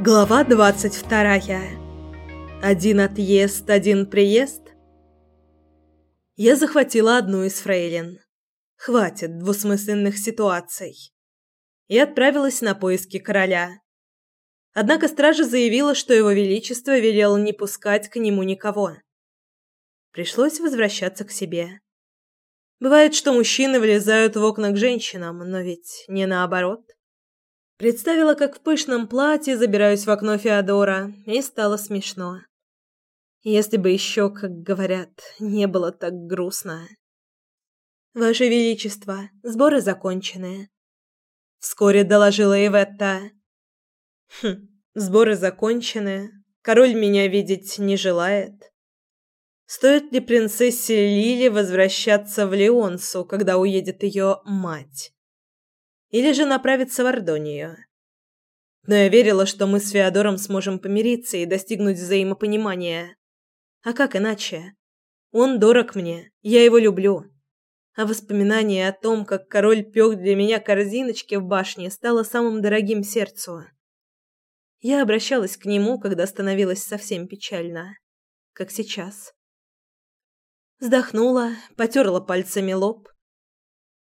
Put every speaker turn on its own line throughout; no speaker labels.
Глава двадцать вторая. Один отъезд, один приезд. Я захватила одну из фрейлин. Хватит двусмысленных ситуаций. И отправилась на поиски короля. Однако стража заявила, что его величество велел не пускать к нему никого. Пришлось возвращаться к себе. Бывает, что мужчины влезают в окна к женщинам, но ведь не наоборот. Представила, как в пышном платье забираюсь в окно Феодора, и стало смешно. Если бы еще, как говорят, не было так грустно. Ваше величество, сборы закончены, вскоре доложила Иветта. Хм, сборы закончены. Король меня видеть не желает. Стоит ли принцессе Лили возвращаться в Леонсу, когда уедет ее мать? или же направиться в Ордонию. Но я верила, что мы с Феодором сможем помириться и достигнуть взаимопонимания. А как иначе? Он дорог мне, я его люблю. А воспоминание о том, как король пёк для меня корзиночки в башне, стало самым дорогим сердцу. Я обращалась к нему, когда становилось совсем печально, как сейчас. Вздохнула, потерла пальцами лоб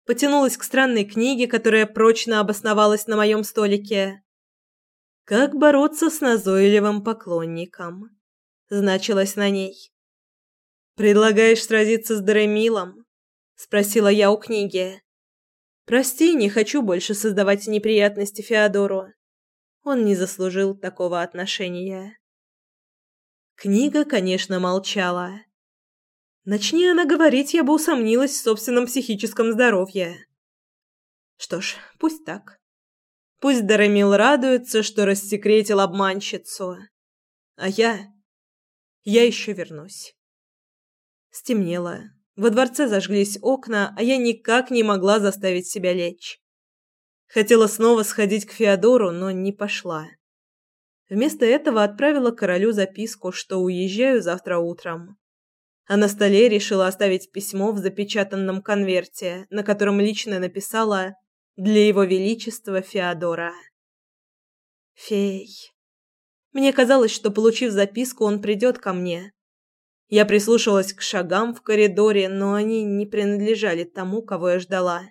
потянулась к странной книге, которая прочно обосновалась на моем столике. Как бороться с назойливым поклонником? значилось на ней. Предлагаешь сразиться с Дремилом? спросила я у книги. Прости, не хочу больше создавать неприятности Феодору. Он не заслужил такого отношения. Книга, конечно, молчала. Начни она говорить, я бы усомнилась в собственном психическом здоровье. Что ж, пусть так. Пусть Дарамил радуется, что рассекретил обманщицу. А я... Я еще вернусь. Стемнело. Во дворце зажглись окна, а я никак не могла заставить себя лечь. Хотела снова сходить к Феодору, но не пошла. Вместо этого отправила королю записку, что уезжаю завтра утром а на столе решила оставить письмо в запечатанном конверте, на котором лично написала «Для его величества Феодора». Фей. Мне казалось, что, получив записку, он придет ко мне. Я прислушалась к шагам в коридоре, но они не принадлежали тому, кого я ждала.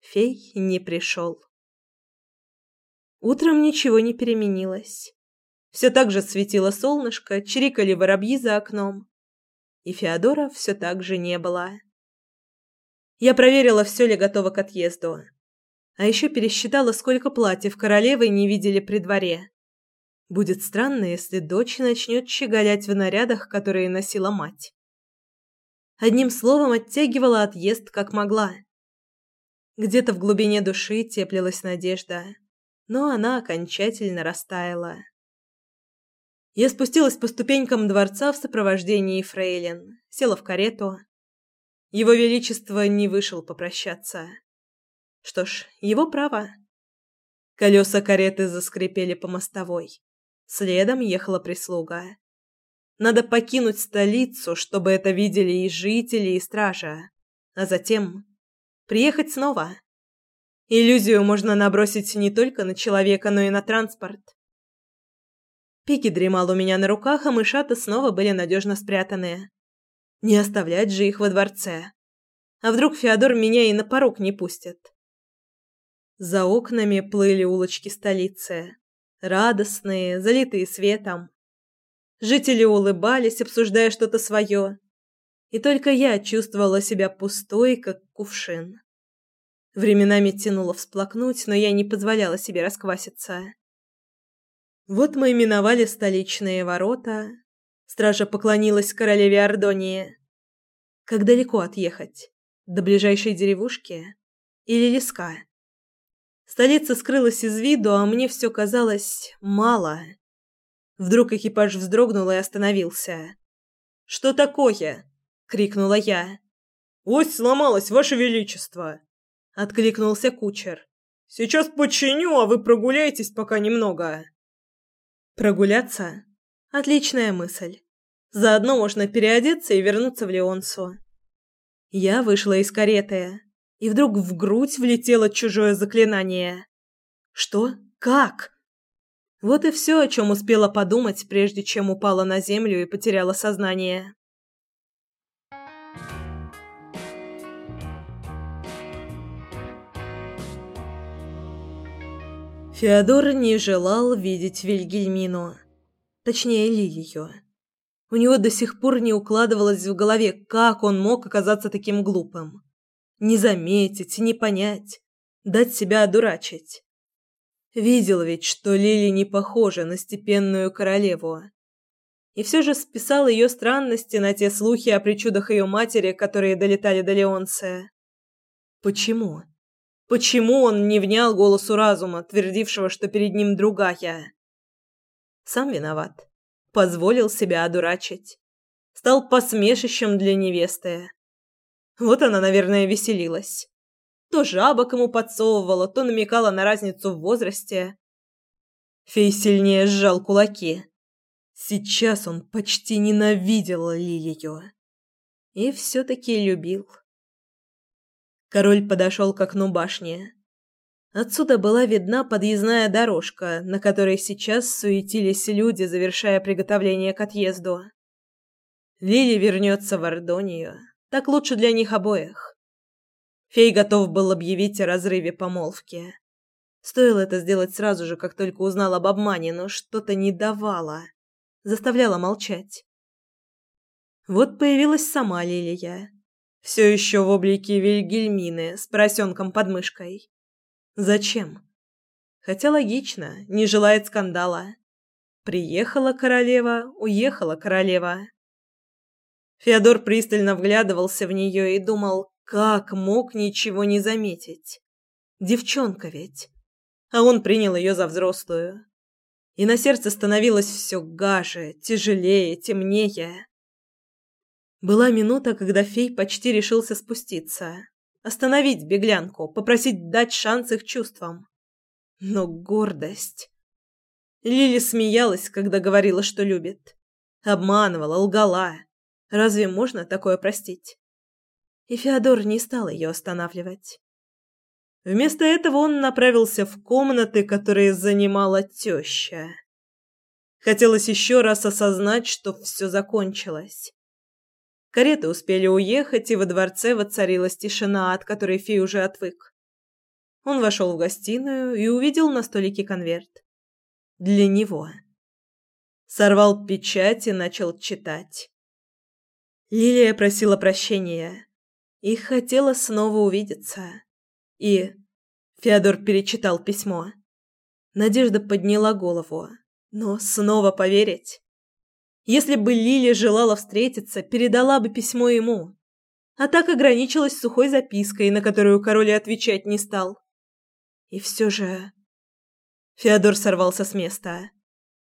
Фей не пришел. Утром ничего не переменилось. Все так же светило солнышко, чирикали воробьи за окном и Феодора все так же не было. Я проверила, все ли готово к отъезду. А еще пересчитала, сколько платьев королевы не видели при дворе. Будет странно, если дочь начнет щеголять в нарядах, которые носила мать. Одним словом, оттягивала отъезд как могла. Где-то в глубине души теплилась надежда, но она окончательно растаяла. Я спустилась по ступенькам дворца в сопровождении фрейлин, села в карету. Его величество не вышел попрощаться. Что ж, его право. Колеса кареты заскрипели по мостовой. Следом ехала прислуга. Надо покинуть столицу, чтобы это видели и жители, и стража, а затем приехать снова. Иллюзию можно набросить не только на человека, но и на транспорт. Пики дремал у меня на руках, а мышата снова были надежно спрятаны. Не оставлять же их во дворце. А вдруг Феодор меня и на порог не пустит? За окнами плыли улочки столицы, радостные, залитые светом. Жители улыбались, обсуждая что-то свое, и только я чувствовала себя пустой, как кувшин. Временами тянуло всплакнуть, но я не позволяла себе раскваситься. Вот мы и миновали столичные ворота. Стража поклонилась королеве Ордонии. Как далеко отъехать? До ближайшей деревушки или леска? Столица скрылась из виду, а мне все казалось мало. Вдруг экипаж вздрогнул и остановился. Что такое? крикнула я. Ось сломалась, ваше величество, откликнулся кучер. Сейчас починю, а вы прогуляйтесь пока немного. Прогуляться? Отличная мысль. Заодно можно переодеться и вернуться в Леонсу. Я вышла из кареты. И вдруг в грудь влетело чужое заклинание. Что? Как? Вот и все, о чем успела подумать, прежде чем упала на землю и потеряла сознание. Феодор не желал видеть Вильгельмину. Точнее, Лилию. У него до сих пор не укладывалось в голове, как он мог оказаться таким глупым. Не заметить, не понять, дать себя одурачить. Видел ведь, что Лили не похожа на степенную королеву. И все же списал ее странности на те слухи о причудах ее матери, которые долетали до Леонция. Почему? Почему он не внял голосу разума, твердившего, что перед ним другая? Сам виноват. Позволил себя одурачить. Стал посмешищем для невесты. Вот она, наверное, веселилась. То жабок ему подсовывала, то намекала на разницу в возрасте. Фей сильнее сжал кулаки. Сейчас он почти ненавидел Лилию. И все-таки любил. Король подошел к окну башни. Отсюда была видна подъездная дорожка, на которой сейчас суетились люди, завершая приготовление к отъезду. Лили вернется в Ордонию. Так лучше для них обоих. Фей готов был объявить о разрыве помолвки. Стоило это сделать сразу же, как только узнал об обмане, но что-то не давало, заставляло молчать. Вот появилась сама Лилия, все еще в облике Вильгельмины с поросенком под мышкой. Зачем? Хотя логично, не желает скандала. Приехала королева, уехала королева. Феодор пристально вглядывался в нее и думал, как мог ничего не заметить? Девчонка ведь. А он принял ее за взрослую. И на сердце становилось все гаже, тяжелее, темнее. Была минута, когда фей почти решился спуститься. Остановить беглянку, попросить дать шанс их чувствам. Но гордость... Лили смеялась, когда говорила, что любит. Обманывала, лгала. Разве можно такое простить? и Феодор не стал ее останавливать. Вместо этого он направился в комнаты, которые занимала теща. Хотелось еще раз осознать, что все закончилось. Кареты успели уехать, и во дворце воцарилась тишина, от которой фей уже отвык. Он вошел в гостиную и увидел на столике конверт. Для него. Сорвал печать и начал читать. Лилия просила прощения и хотела снова увидеться. И Феодор перечитал письмо. Надежда подняла голову. Но снова поверить? Если бы Лили желала встретиться, передала бы письмо ему. А так ограничилась сухой запиской, на которую король отвечать не стал. И все же... Феодор сорвался с места.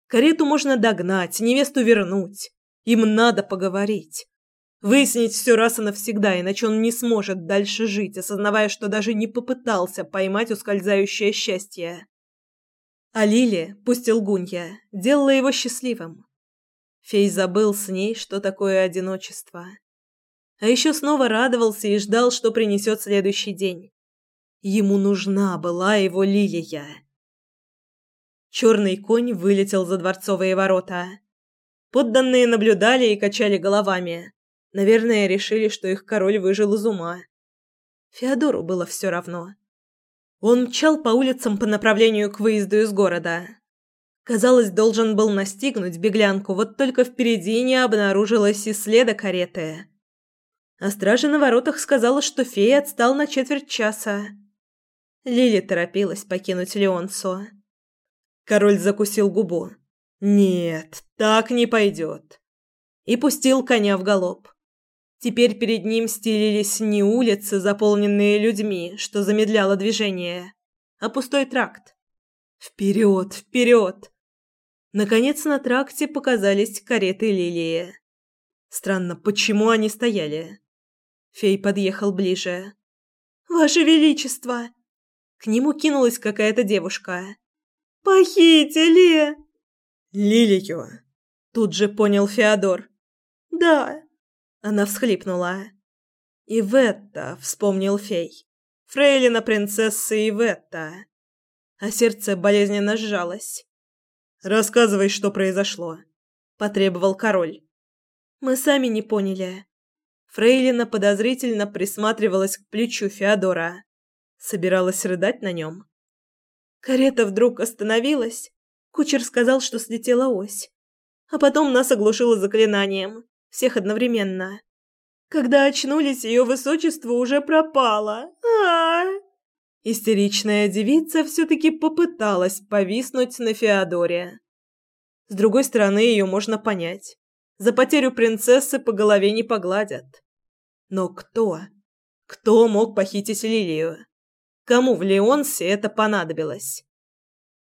Карету можно догнать, невесту вернуть. Им надо поговорить. Выяснить все раз и навсегда, иначе он не сможет дальше жить, осознавая, что даже не попытался поймать ускользающее счастье. А Лили, пусть и лгунья, делала его счастливым. Фей забыл с ней, что такое одиночество. А еще снова радовался и ждал, что принесет следующий день. Ему нужна была его Лилия. Черный конь вылетел за дворцовые ворота. Подданные наблюдали и качали головами. Наверное, решили, что их король выжил из ума. Феодору было все равно. Он мчал по улицам по направлению к выезду из города. Казалось, должен был настигнуть беглянку, вот только впереди не обнаружилось и следа кареты. А стража на воротах сказала, что фея отстал на четверть часа. Лили торопилась покинуть Леонсо. Король закусил губу. «Нет, так не пойдет». И пустил коня в галоп. Теперь перед ним стелились не улицы, заполненные людьми, что замедляло движение, а пустой тракт. Вперед, вперед! Наконец на тракте показались кареты Лилии. Странно, почему они стояли? Фей подъехал ближе. «Ваше Величество!» К нему кинулась какая-то девушка. «Похитили!» «Лилию!» Тут же понял Феодор. «Да, она всхлипнула. И в это вспомнил фей. Фрейлина принцесса Иветта. А сердце болезненно сжалось. «Рассказывай, что произошло», — потребовал король. «Мы сами не поняли». Фрейлина подозрительно присматривалась к плечу Феодора. Собиралась рыдать на нем. Карета вдруг остановилась. Кучер сказал, что слетела ось. А потом нас оглушило заклинанием. Всех одновременно. Когда очнулись, ее высочество уже пропало. А, Истеричная девица все-таки попыталась повиснуть на Феодоре. С другой стороны, ее можно понять. За потерю принцессы по голове не погладят. Но кто? Кто мог похитить Лилию? Кому в Леонсе это понадобилось?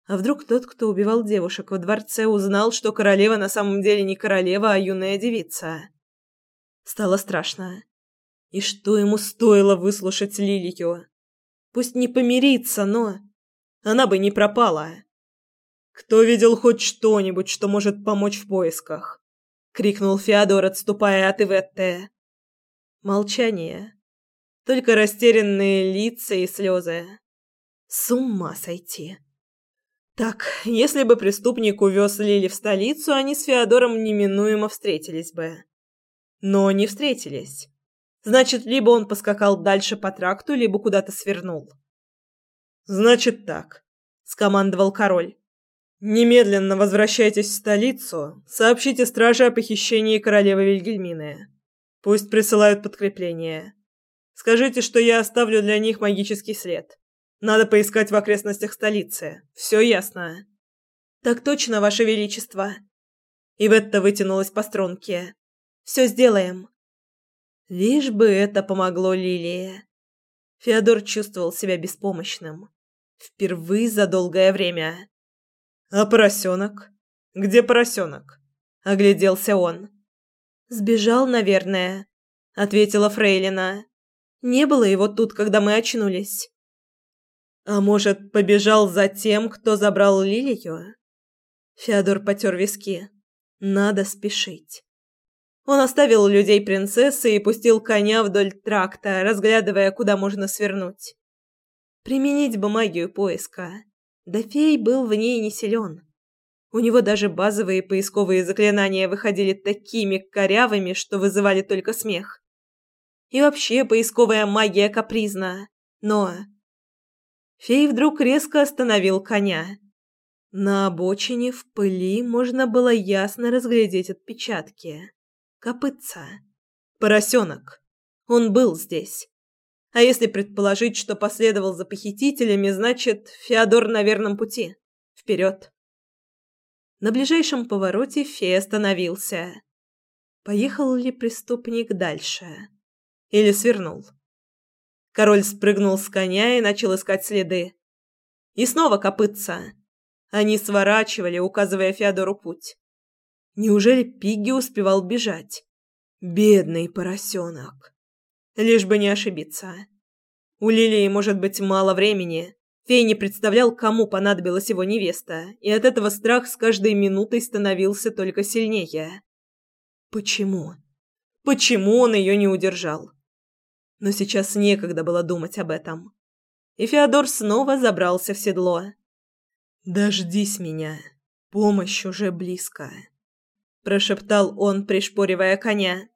А вдруг тот, кто убивал девушек во дворце, узнал, что королева на самом деле не королева, а юная девица? Стало страшно. И что ему стоило выслушать Лилию? Пусть не помириться, но... Она бы не пропала. «Кто видел хоть что-нибудь, что может помочь в поисках?» — крикнул Феодор, отступая от Иветте. Молчание. Только растерянные лица и слезы. С ума сойти. Так, если бы преступник увез Лили в столицу, они с Феодором неминуемо встретились бы. Но не встретились. Значит, либо он поскакал дальше по тракту, либо куда-то свернул. «Значит так», — скомандовал король. «Немедленно возвращайтесь в столицу, сообщите страже о похищении королевы Вильгельмины. Пусть присылают подкрепление. Скажите, что я оставлю для них магический след. Надо поискать в окрестностях столицы. Все ясно?» «Так точно, Ваше Величество». Иветта вытянулась по струнке. «Все сделаем». Лишь бы это помогло Лилии. Феодор чувствовал себя беспомощным. Впервые за долгое время. «А поросенок? Где поросенок?» — огляделся он. «Сбежал, наверное», — ответила Фрейлина. «Не было его тут, когда мы очнулись». «А может, побежал за тем, кто забрал Лилию?» Феодор потер виски. «Надо спешить». Он оставил людей принцессы и пустил коня вдоль тракта, разглядывая, куда можно свернуть. Применить бы магию поиска. Да фей был в ней не силен. У него даже базовые поисковые заклинания выходили такими корявыми, что вызывали только смех. И вообще поисковая магия капризна. Но... Фей вдруг резко остановил коня. На обочине в пыли можно было ясно разглядеть отпечатки. Копытца. Поросенок. Он был здесь. А если предположить, что последовал за похитителями, значит, Феодор на верном пути. Вперед. На ближайшем повороте Фей остановился. Поехал ли преступник дальше? Или свернул? Король спрыгнул с коня и начал искать следы. И снова копытца. Они сворачивали, указывая Феодору путь. Неужели Пигги успевал бежать? Бедный поросенок. Лишь бы не ошибиться. У Лилии может быть мало времени. Фей не представлял, кому понадобилась его невеста, и от этого страх с каждой минутой становился только сильнее. Почему? Почему он ее не удержал? Но сейчас некогда было думать об этом. И Феодор снова забрался в седло. «Дождись меня. Помощь уже близко» прошептал он, пришпоривая коня.